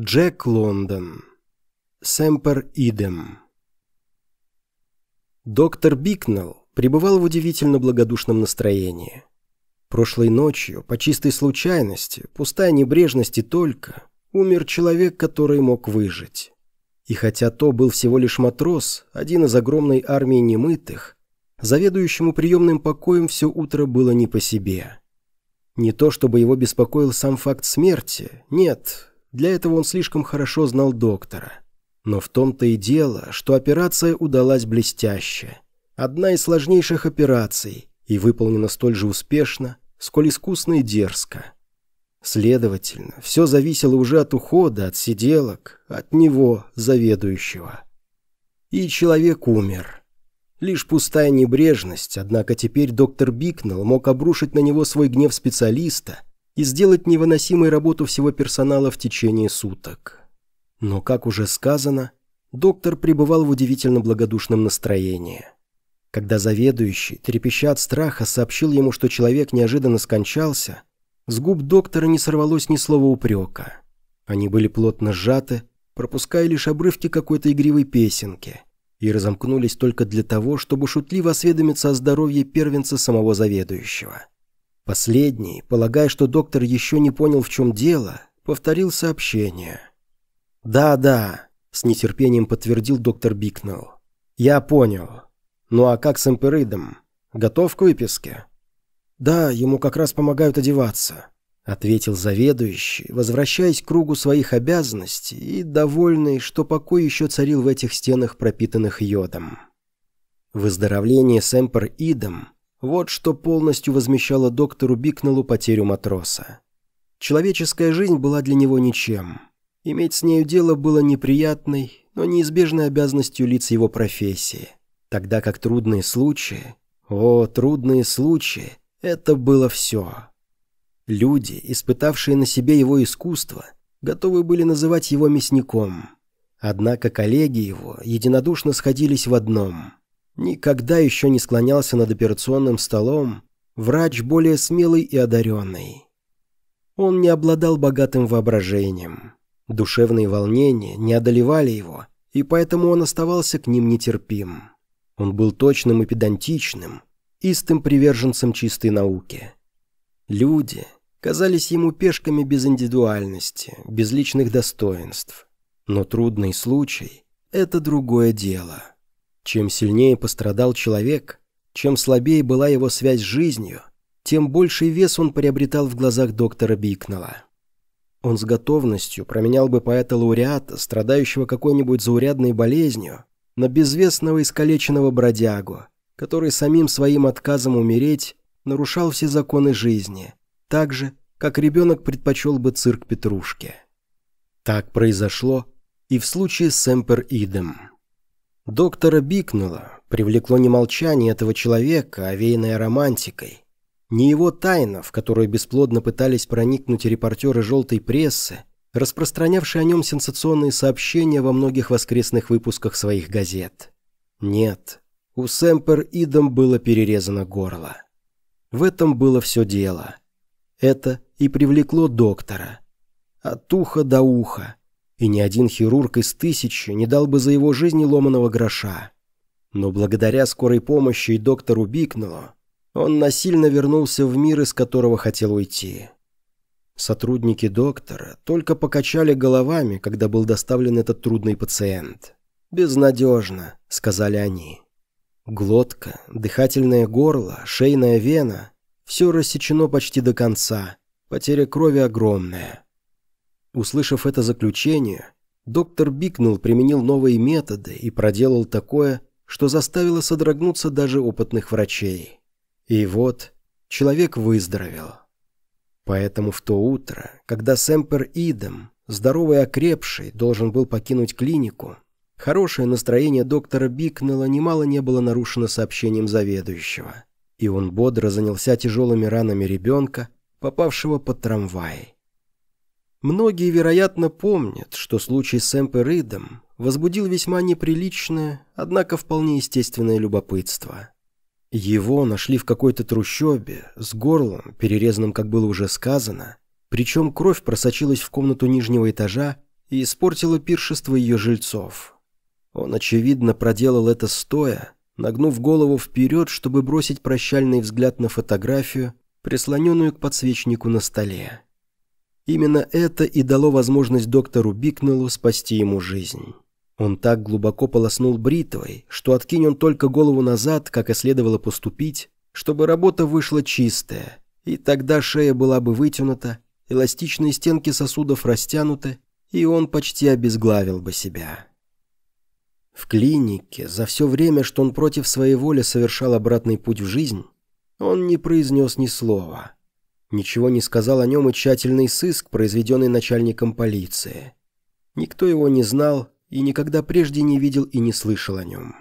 Джек Лондон. Семпер идем. Доктор Бикнелл пребывал в удивительно благодушном настроении. Прошлой ночью, по чистой случайности, пустая небрежность и только, умер человек, который мог выжить. И хотя то был всего лишь матрос, один из огромной армии немытых, заведующему приемным покоем все утро было не по себе. Не то, чтобы его беспокоил сам факт смерти, нет, для этого он слишком хорошо знал доктора. Но в том-то и дело, что операция удалась блестяще. Одна из сложнейших операций и выполнена столь же успешно, сколь искусно и дерзко. Следовательно, все зависело уже от ухода, от сиделок, от него, заведующего. И человек умер. Лишь пустая небрежность, однако теперь доктор Бикнелл мог обрушить на него свой гнев специалиста – и сделать невыносимой работу всего персонала в течение суток. Но, как уже сказано, доктор пребывал в удивительно благодушном настроении. Когда заведующий, трепеща от страха, сообщил ему, что человек неожиданно скончался, с губ доктора не сорвалось ни слова упрека. Они были плотно сжаты, пропуская лишь обрывки какой-то игривой песенки, и разомкнулись только для того, чтобы шутливо осведомиться о здоровье первенца самого заведующего. Последний, полагая, что доктор еще не понял, в чем дело, повторил сообщение. «Да, да», — с нетерпением подтвердил доктор Бикнелл. «Я понял. Ну а как с эмперидом? Готов к выписке?» «Да, ему как раз помогают одеваться», — ответил заведующий, возвращаясь к кругу своих обязанностей и довольный, что покой еще царил в этих стенах, пропитанных йодом. Выздоровление с эмпер-идом вот что полностью возмещало доктору Бикнеллу потерю матроса. Человеческая жизнь была для него ничем. Иметь с нею дело было неприятной, но неизбежной обязанностью лиц его профессии. Тогда как трудные случаи... О, трудные случаи! Это было все. Люди, испытавшие на себе его искусство, готовы были называть его мясником. Однако коллеги его единодушно сходились в одном – Никогда еще не склонялся над операционным столом врач более смелый и одаренный. Он не обладал богатым воображением. Душевные волнения не одолевали его, и поэтому он оставался к ним нетерпим. Он был точным и педантичным, истым приверженцем чистой науки. Люди казались ему пешками без индивидуальности, без личных достоинств. Но трудный случай – это другое дело. Чем сильнее пострадал человек, чем слабее была его связь с жизнью, тем больший вес он приобретал в глазах доктора Бикнелла. Он с готовностью променял бы поэта-лауреата, страдающего какой-нибудь заурядной болезнью, на безвестного искалеченного бродягу, который самим своим отказом умереть нарушал все законы жизни, так же, как ребенок предпочел бы цирк Петрушки. Так произошло и в случае с Эмпер Идем. Доктора Бикнула привлекло не молчание этого человека, овеянное романтикой, не его тайна, в которую бесплодно пытались проникнуть репортеры желтой прессы, распространявшие о нем сенсационные сообщения во многих воскресных выпусках своих газет. Нет, у Сэмпер Идом было перерезано горло. В этом было все дело. Это и привлекло доктора. От уха до уха, и ни один хирург из тысячи не дал бы за его жизнь ломаного гроша. Но благодаря скорой помощи и доктору Бикнеллу он насильно вернулся в мир, из которого хотел уйти. Сотрудники доктора только покачали головами, когда был доставлен этот трудный пациент. «Безнадежно», — сказали они. Глотка, дыхательное горло, шейная вена — все рассечено почти до конца, потеря крови огромная. Услышав это заключение, доктор Бикнелл применил новые методы и проделал такое, что заставило содрогнуться даже опытных врачей. И вот человек выздоровел. Поэтому в то утро, когда Сэмпер Идем, здоровый и окрепший, должен был покинуть клинику, хорошее настроение доктора Бикнелла немало не было нарушено сообщением заведующего, и он бодро занялся тяжелыми ранами ребенка, попавшего под трамвай. Многие, вероятно, помнят, что случай с Эмперидом возбудил весьма неприличное, однако вполне естественное любопытство. Его нашли в какой-то трущобе, с горлом, перерезанным, как было уже сказано, причем кровь просочилась в комнату нижнего этажа и испортила пиршество ее жильцов. Он, очевидно, проделал это стоя, нагнув голову вперед, чтобы бросить прощальный взгляд на фотографию, прислоненную к подсвечнику на столе. Именно это и дало возможность доктору Бикнеллу спасти ему жизнь. Он так глубоко полоснул бритвой, что откинь он только голову назад, как и следовало поступить, чтобы работа вышла чистая, и тогда шея была бы вытянута, эластичные стенки сосудов растянуты, и он почти обезглавил бы себя. В клинике, за все время, что он против своей воли совершал обратный путь в жизнь, он не произнес ни слова. Ничего не сказал о нем и тщательный сыск, произведенный начальником полиции. Никто его не знал и никогда прежде не видел и не слышал о нем.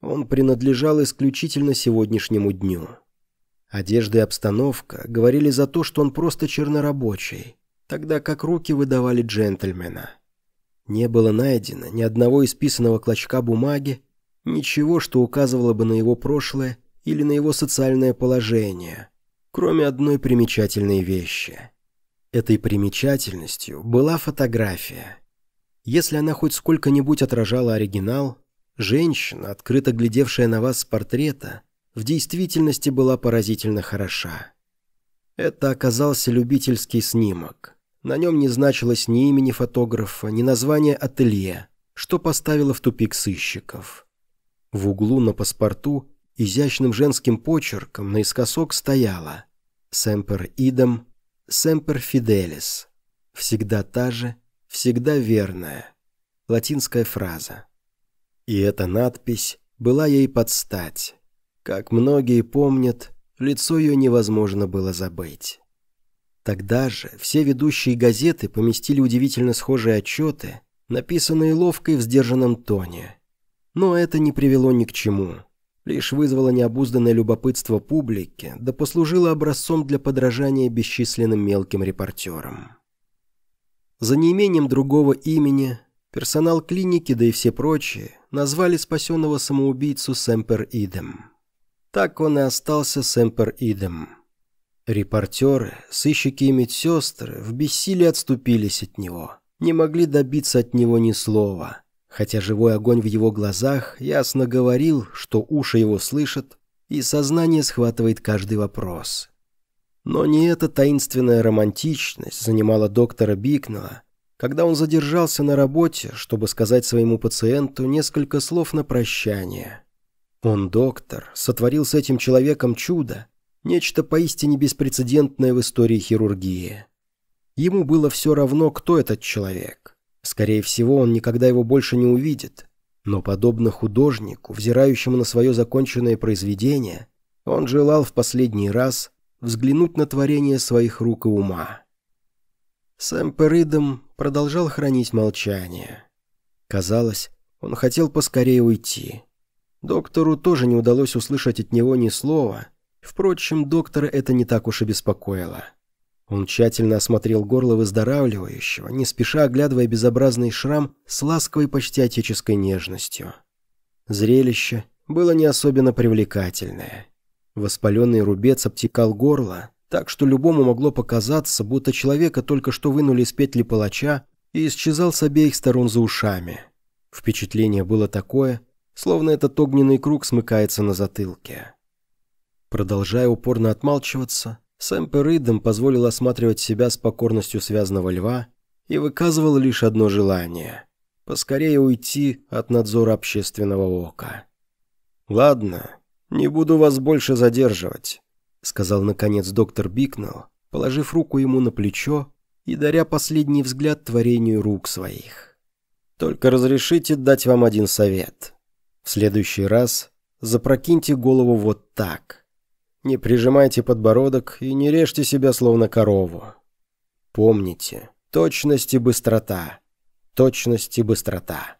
Он принадлежал исключительно сегодняшнему дню. Одежда и обстановка говорили за то, что он просто чернорабочий, тогда как руки выдавали джентльмена – не было найдено ни одного исписанного клочка бумаги, ничего, что указывало бы на его прошлое или на его социальное положение, кроме одной примечательной вещи. Этой примечательностью была фотография. Если она хоть сколько-нибудь отражала оригинал, женщина, открыто глядевшая на вас с портрета, в действительности была поразительно хороша. Это оказался любительский снимок. На нем не значилось ни имени фотографа, ни названия ателье, что поставило в тупик сыщиков. В углу на паспорту изящным женским почерком наискосок стояло «Семпер идем, семпер фиделис». Всегда та же, всегда верная. Латинская фраза. И эта надпись была ей под стать. Как многие помнят, лицо ее невозможно было забыть. Тогда же все ведущие газеты поместили удивительно схожие отчеты, написанные ловко и в сдержанном тоне. Но это не привело ни к чему. Лишь вызвало необузданное любопытство публики, да послужило образцом для подражания бесчисленным мелким репортерам. За неимением другого имени персонал клиники, да и все прочие, назвали спасенного самоубийцу Сэмпер Идем. Так он и остался Сэмпер Идем – Репортеры, сыщики и медсестры в бессилии отступились от него, не могли добиться от него ни слова, хотя живой огонь в его глазах ясно говорил, что уши его слышат, и сознание схватывает каждый вопрос. Но не эта таинственная романтичность занимала доктора Бикнелла, когда он задержался на работе, чтобы сказать своему пациенту несколько слов на прощание. Он, доктор, сотворил с этим человеком чудо, Нечто поистине беспрецедентное в истории хирургии. Ему было все равно, кто этот человек. Скорее всего, он никогда его больше не увидит. Но подобно художнику, взирающему на свое законченное произведение, он желал в последний раз взглянуть на творение своих рук и ума. Сэм Перидом продолжал хранить молчание. Казалось, он хотел поскорее уйти. Доктору тоже не удалось услышать от него ни слова, Впрочем, доктора это не так уж и беспокоило. Он тщательно осмотрел горло выздоравливающего, не спеша оглядывая безобразный шрам с ласковой почти отеческой нежностью. Зрелище было не особенно привлекательное. Воспаленный рубец обтекал горло, так что любому могло показаться, будто человека только что вынули из петли палача и исчезал с обеих сторон за ушами. Впечатление было такое, словно этот огненный круг смыкается на затылке. Продолжая упорно отмалчиваться, Сэм Перидом позволил осматривать себя с покорностью связанного льва и выказывал лишь одно желание – поскорее уйти от надзора общественного ока. «Ладно, не буду вас больше задерживать», – сказал наконец доктор Бикнелл, положив руку ему на плечо и даря последний взгляд творению рук своих. «Только разрешите дать вам один совет. В следующий раз запрокиньте голову вот так». Не прижимайте подбородок и не режьте себя словно корову. Помните, точность и быстрота. Точность и быстрота.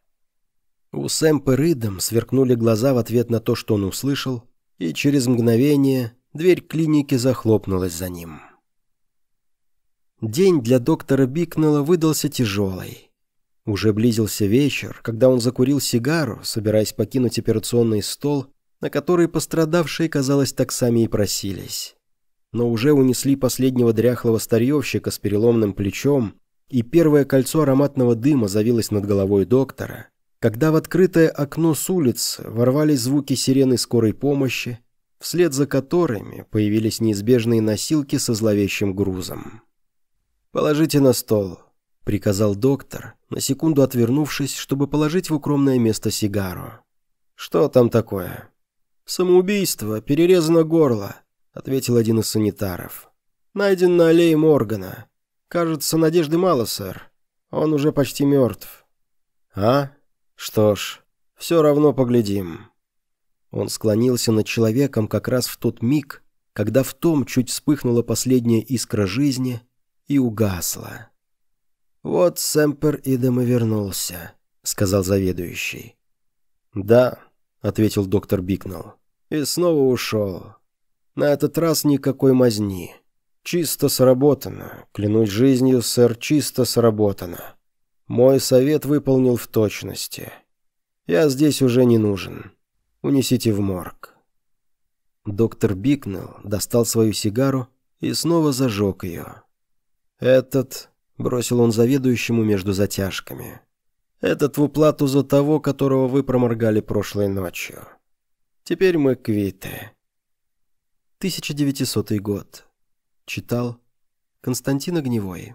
У Сэмпа Ридом сверкнули глаза в ответ на то, что он услышал, и через мгновение дверь клиники захлопнулась за ним. День для доктора Бикнелла выдался тяжелый. Уже близился вечер, когда он закурил сигару, собираясь покинуть операционный стол на которые пострадавшие, казалось, так сами и просились. Но уже унесли последнего дряхлого старьевщика с переломным плечом, и первое кольцо ароматного дыма завилось над головой доктора, когда в открытое окно с улицы ворвались звуки сирены скорой помощи, вслед за которыми появились неизбежные носилки со зловещим грузом. «Положите на стол», — приказал доктор, на секунду отвернувшись, чтобы положить в укромное место сигару. «Что там такое?» «Самоубийство, перерезано горло», — ответил один из санитаров. «Найден на аллее Моргана. Кажется, надежды мало, сэр. Он уже почти мертв». «А? Что ж, все равно поглядим». Он склонился над человеком как раз в тот миг, когда в том чуть вспыхнула последняя искра жизни и угасла. «Вот Сэмпер Идем и вернулся», — сказал заведующий. «Да», — ответил доктор Бикнелл, — «и снова ушел. На этот раз никакой мазни. Чисто сработано. Клянусь жизнью, сэр, чисто сработано. Мой совет выполнил в точности. Я здесь уже не нужен. Унесите в морг». Доктор Бикнелл достал свою сигару и снова зажег ее. «Этот...» — бросил он заведующему между затяжками. «Этот в уплату за того, которого вы проморгали прошлой ночью. Теперь мы квиты». 1900 год. Читал Константин Огневой.